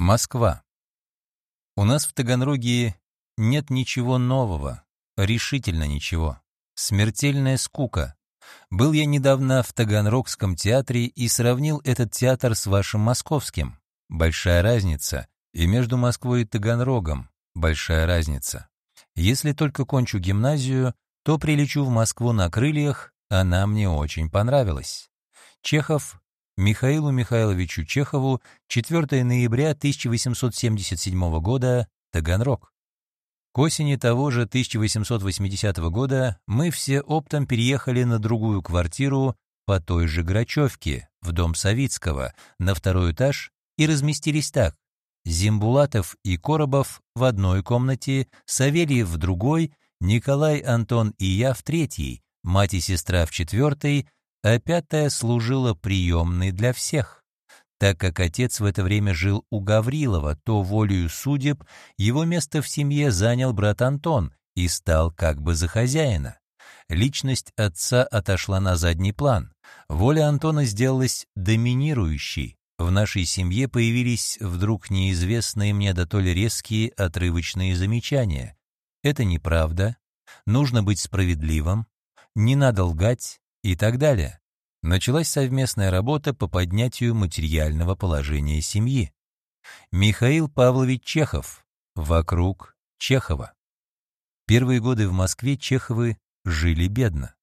Москва. У нас в Таганроге нет ничего нового, решительно ничего. Смертельная скука. Был я недавно в Таганрогском театре и сравнил этот театр с вашим московским. Большая разница. И между Москвой и Таганрогом большая разница. Если только кончу гимназию, то прилечу в Москву на крыльях, она мне очень понравилась. Чехов Михаилу Михайловичу Чехову 4 ноября 1877 года, Таганрог. К осени того же 1880 года мы все оптом переехали на другую квартиру по той же Грачевке, в дом Савицкого, на второй этаж и разместились так. Зимбулатов и Коробов в одной комнате, Савельев в другой, Николай, Антон и я в третьей, мать и сестра в четвертой, а пятая служила приемной для всех. Так как отец в это время жил у Гаврилова, то волею судеб его место в семье занял брат Антон и стал как бы за хозяина. Личность отца отошла на задний план. Воля Антона сделалась доминирующей. В нашей семье появились вдруг неизвестные мне до то резкие отрывочные замечания. Это неправда, нужно быть справедливым, не надо лгать, и так далее. Началась совместная работа по поднятию материального положения семьи. Михаил Павлович Чехов. Вокруг Чехова. Первые годы в Москве Чеховы жили бедно.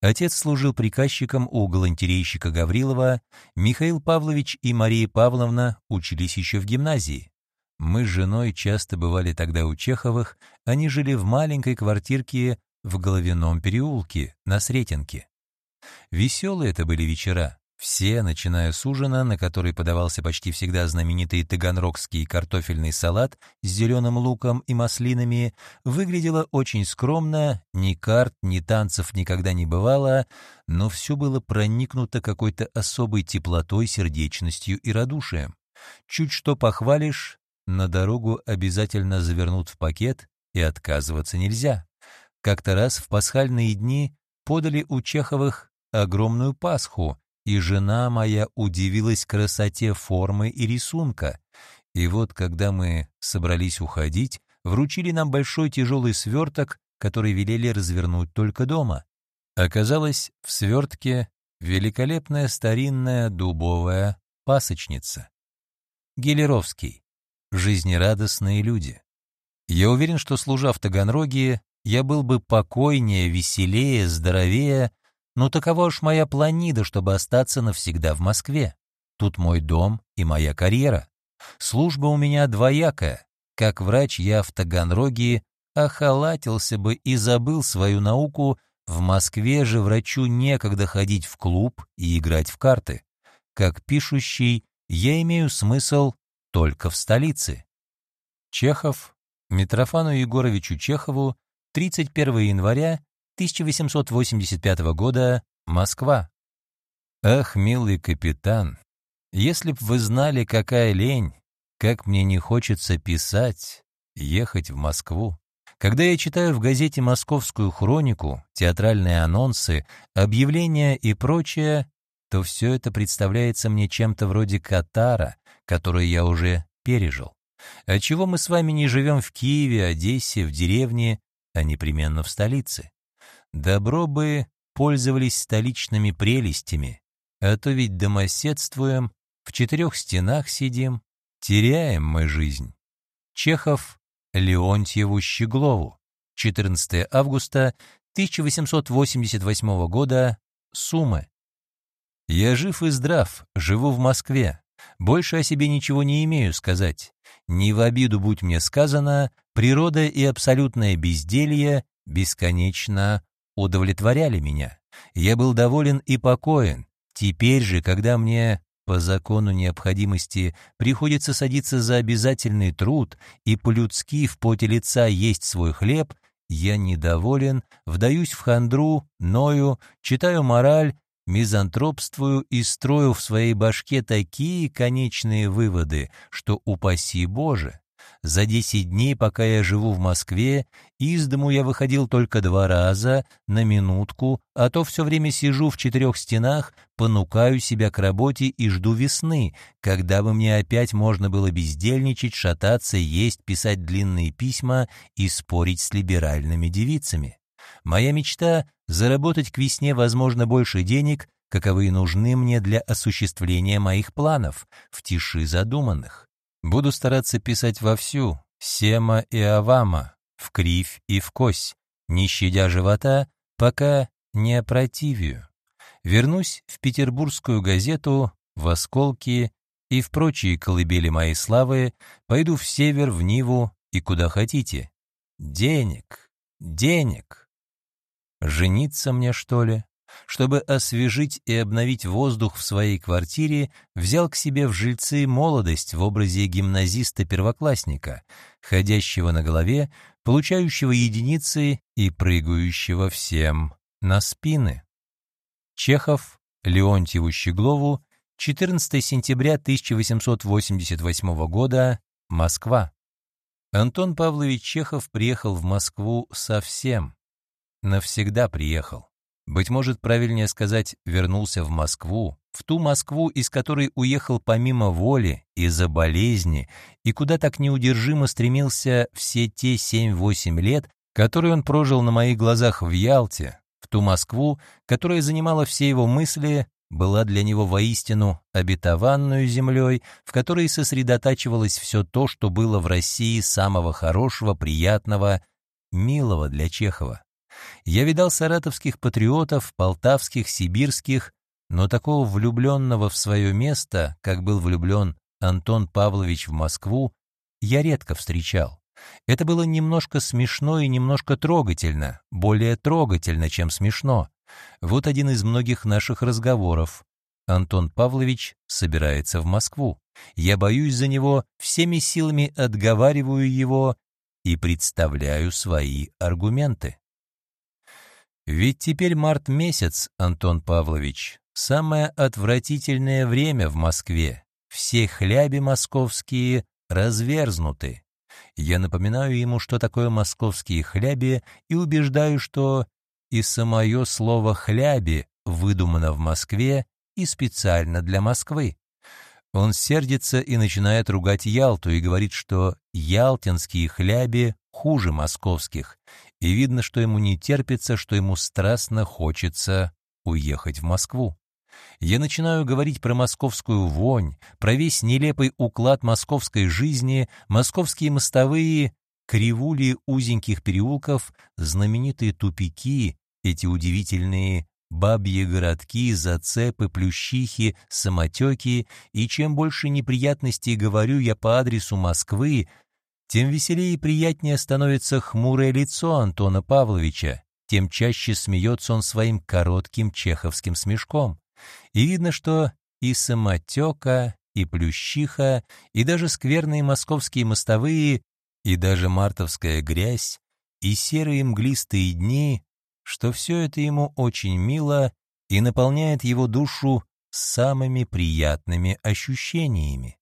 Отец служил приказчиком у галантерейщика Гаврилова, Михаил Павлович и Мария Павловна учились еще в гимназии. Мы с женой часто бывали тогда у Чеховых, они жили в маленькой квартирке в Головином переулке на Сретенке. Веселые это были вечера. Все, начиная с ужина, на который подавался почти всегда знаменитый таганрогский картофельный салат с зеленым луком и маслинами, выглядело очень скромно, ни карт, ни танцев никогда не бывало, но все было проникнуто какой-то особой теплотой, сердечностью и радушием. Чуть что похвалишь, на дорогу обязательно завернут в пакет, и отказываться нельзя. Как-то раз в пасхальные дни подали у Чеховых огромную Пасху, и жена моя удивилась красоте формы и рисунка. И вот, когда мы собрались уходить, вручили нам большой тяжелый сверток, который велели развернуть только дома. Оказалось, в свертке великолепная старинная дубовая пасочница. Гелеровский. Жизнерадостные люди. Я уверен, что, служа в Таганроге, я был бы покойнее, веселее, здоровее, но такова уж моя планида, чтобы остаться навсегда в Москве. Тут мой дом и моя карьера. Служба у меня двоякая. Как врач я в Таганроге охалатился бы и забыл свою науку, в Москве же врачу некогда ходить в клуб и играть в карты. Как пишущий, я имею смысл только в столице. Чехов Митрофану Егоровичу Чехову 31 января 1885 года, Москва. Ах, милый капитан, если б вы знали, какая лень, как мне не хочется писать, ехать в Москву. Когда я читаю в газете «Московскую хронику», театральные анонсы, объявления и прочее, то все это представляется мне чем-то вроде катара, который я уже пережил. Отчего мы с вами не живем в Киеве, Одессе, в деревне, а непременно в столице? Добро бы пользовались столичными прелестями, а то ведь домоседствуем, в четырех стенах сидим, теряем мы жизнь. Чехов Леонтьеву Щеглову, 14 августа 1888 года, Сумы. Я жив и здрав, живу в Москве. Больше о себе ничего не имею сказать. Не в обиду будь мне сказано, природа и абсолютное безделье бесконечно удовлетворяли меня. Я был доволен и покоен. Теперь же, когда мне по закону необходимости приходится садиться за обязательный труд и по-людски в поте лица есть свой хлеб, я недоволен, вдаюсь в хандру, ною, читаю мораль, мизантропствую и строю в своей башке такие конечные выводы, что, упаси Боже, За десять дней, пока я живу в Москве, из дому я выходил только два раза, на минутку, а то все время сижу в четырех стенах, понукаю себя к работе и жду весны, когда бы мне опять можно было бездельничать, шататься, есть, писать длинные письма и спорить с либеральными девицами. Моя мечта — заработать к весне, возможно, больше денег, каковые нужны мне для осуществления моих планов, в тиши задуманных. Буду стараться писать вовсю, сема и авама, в кривь и в кось, не щадя живота, пока не опротивию. Вернусь в петербургскую газету, в осколки и в прочие колыбели моей славы, пойду в север, в Ниву и куда хотите. Денег, денег. Жениться мне, что ли? Чтобы освежить и обновить воздух в своей квартире, взял к себе в жильцы молодость в образе гимназиста-первоклассника, ходящего на голове, получающего единицы и прыгающего всем на спины. Чехов, Леонтьеву Щеглову, 14 сентября 1888 года, Москва. Антон Павлович Чехов приехал в Москву совсем. Навсегда приехал. Быть может, правильнее сказать, вернулся в Москву, в ту Москву, из которой уехал помимо воли, из-за болезни, и куда так неудержимо стремился все те семь-восемь лет, которые он прожил на моих глазах в Ялте, в ту Москву, которая занимала все его мысли, была для него воистину обетованную землей, в которой сосредотачивалось все то, что было в России самого хорошего, приятного, милого для Чехова. Я видал саратовских патриотов, полтавских, сибирских, но такого влюбленного в свое место, как был влюблен Антон Павлович в Москву, я редко встречал. Это было немножко смешно и немножко трогательно, более трогательно, чем смешно. Вот один из многих наших разговоров. Антон Павлович собирается в Москву. Я боюсь за него, всеми силами отговариваю его и представляю свои аргументы. Ведь теперь март месяц, Антон Павлович, самое отвратительное время в Москве. Все хляби московские разверзнуты. Я напоминаю ему, что такое московские хляби, и убеждаю, что и самое слово «хляби» выдумано в Москве и специально для Москвы. Он сердится и начинает ругать Ялту и говорит, что ялтинские хляби хуже московских, и видно, что ему не терпится, что ему страстно хочется уехать в Москву. Я начинаю говорить про московскую вонь, про весь нелепый уклад московской жизни, московские мостовые, кривули узеньких переулков, знаменитые тупики, эти удивительные бабьи городки, зацепы, плющихи, самотеки, и чем больше неприятностей говорю я по адресу Москвы, тем веселее и приятнее становится хмурое лицо Антона Павловича, тем чаще смеется он своим коротким чеховским смешком. И видно, что и самотека, и плющиха, и даже скверные московские мостовые, и даже мартовская грязь, и серые мглистые дни, что все это ему очень мило и наполняет его душу самыми приятными ощущениями.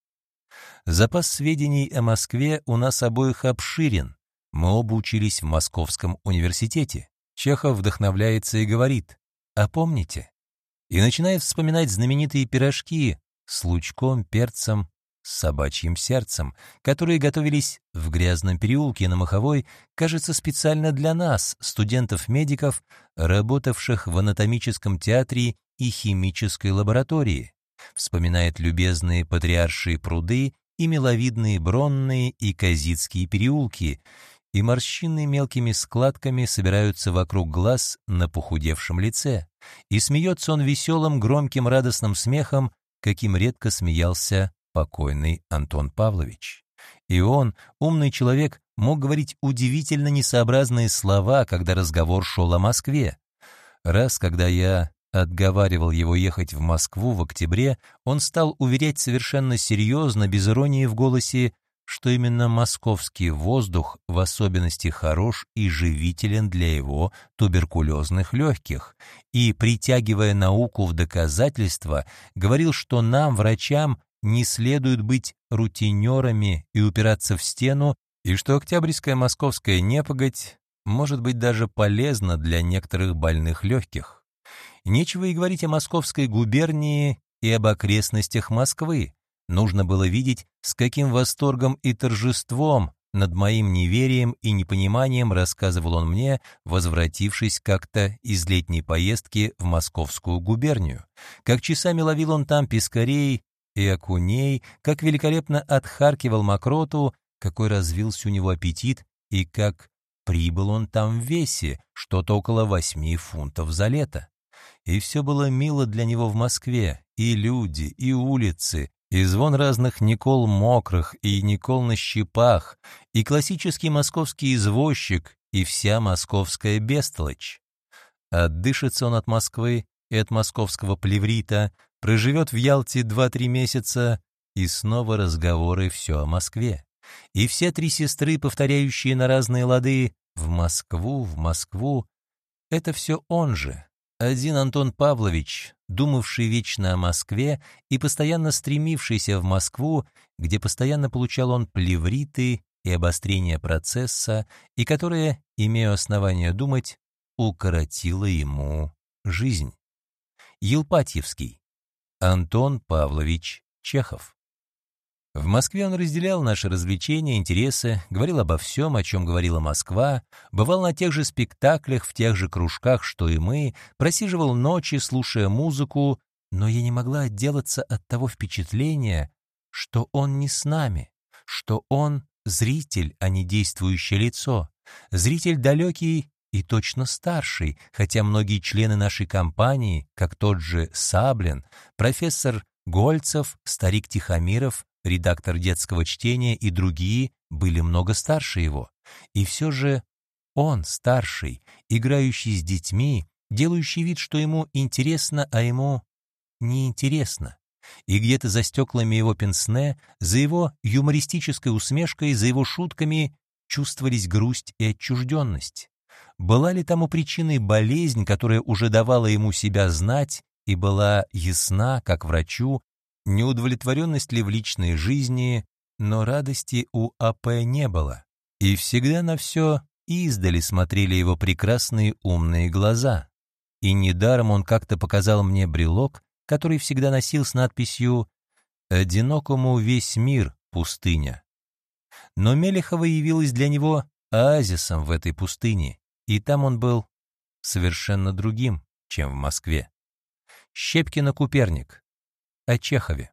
Запас сведений о Москве у нас обоих обширен. Мы оба учились в Московском университете. Чехов вдохновляется и говорит «А помните?» И начинает вспоминать знаменитые пирожки с лучком, перцем, с собачьим сердцем, которые готовились в грязном переулке на Маховой, кажется, специально для нас, студентов-медиков, работавших в анатомическом театре и химической лаборатории. Вспоминает любезные патриаршие пруды и миловидные бронные и казицкие переулки, и морщины мелкими складками собираются вокруг глаз на похудевшем лице, и смеется он веселым, громким, радостным смехом, каким редко смеялся покойный Антон Павлович. И он, умный человек, мог говорить удивительно несообразные слова, когда разговор шел о Москве. Раз, когда я отговаривал его ехать в Москву в октябре, он стал уверять совершенно серьезно, без иронии в голосе, что именно московский воздух в особенности хорош и живителен для его туберкулезных легких, и, притягивая науку в доказательство, говорил, что нам, врачам, не следует быть рутинерами и упираться в стену, и что октябрьская московская непогодь может быть даже полезна для некоторых больных легких. Нечего и говорить о московской губернии и об окрестностях Москвы. Нужно было видеть, с каким восторгом и торжеством над моим неверием и непониманием рассказывал он мне, возвратившись как-то из летней поездки в московскую губернию. Как часами ловил он там пескарей и окуней, как великолепно отхаркивал мокроту, какой развился у него аппетит и как прибыл он там в весе, что-то около восьми фунтов за лето. И все было мило для него в Москве, и люди, и улицы, и звон разных Никол мокрых, и Никол на щипах, и классический московский извозчик, и вся московская бестолочь. Отдышится он от Москвы и от московского плеврита, проживет в Ялте два-три месяца, и снова разговоры все о Москве. И все три сестры, повторяющие на разные лады «в Москву, в Москву», это все он же, один Антон Павлович, думавший вечно о Москве и постоянно стремившийся в Москву, где постоянно получал он плевриты и обострение процесса, и которое, имея основания думать, укоротило ему жизнь. Елпатьевский. Антон Павлович Чехов. В Москве он разделял наши развлечения, интересы, говорил обо всем, о чем говорила Москва, бывал на тех же спектаклях, в тех же кружках, что и мы, просиживал ночи, слушая музыку, но я не могла отделаться от того впечатления, что он не с нами, что он зритель, а не действующее лицо, зритель далекий и точно старший, хотя многие члены нашей компании, как тот же Саблин, профессор Гольцев, старик Тихомиров, редактор детского чтения и другие были много старше его. И все же он, старший, играющий с детьми, делающий вид, что ему интересно, а ему неинтересно. И где-то за стеклами его пенсне, за его юмористической усмешкой, за его шутками чувствовались грусть и отчужденность. Была ли тому причиной болезнь, которая уже давала ему себя знать и была ясна, как врачу, неудовлетворенность ли в личной жизни, но радости у А.П. не было. И всегда на все издали смотрели его прекрасные умные глаза. И недаром он как-то показал мне брелок, который всегда носил с надписью «Одинокому весь мир пустыня». Но Мелехова явилась для него оазисом в этой пустыне, и там он был совершенно другим, чем в Москве. Щепкина Куперник, о Чехове.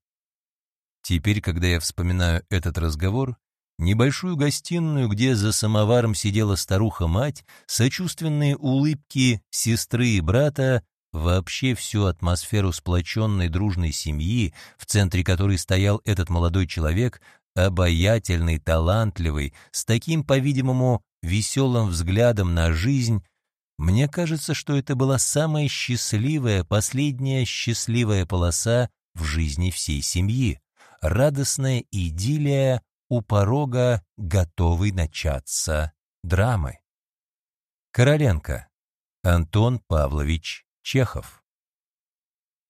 Теперь, когда я вспоминаю этот разговор, небольшую гостиную, где за самоваром сидела старуха-мать, сочувственные улыбки сестры и брата, вообще всю атмосферу сплоченной дружной семьи, в центре которой стоял этот молодой человек, обаятельный, талантливый, с таким, по-видимому, веселым взглядом на жизнь, мне кажется, что это была самая счастливая, последняя счастливая полоса в жизни всей семьи, радостная идиллия у порога готовой начаться драмы. Короленко. Антон Павлович Чехов.